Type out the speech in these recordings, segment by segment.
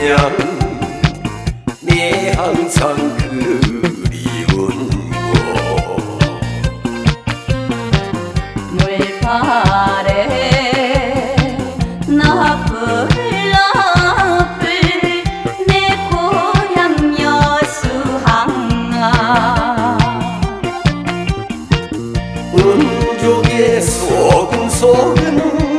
안녕 네 항상 그리운 곳 물파래 나풀 나풀 내 고향 여수항아. 음족의 소금 소금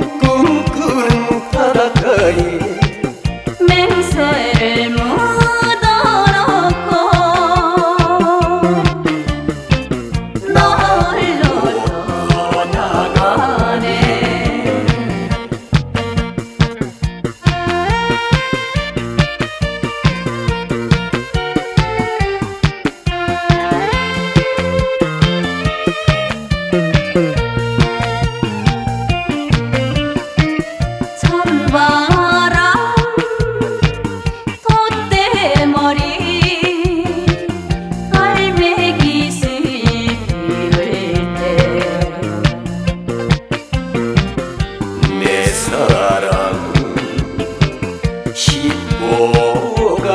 시보감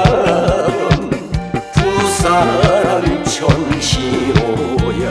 부산 천시로야.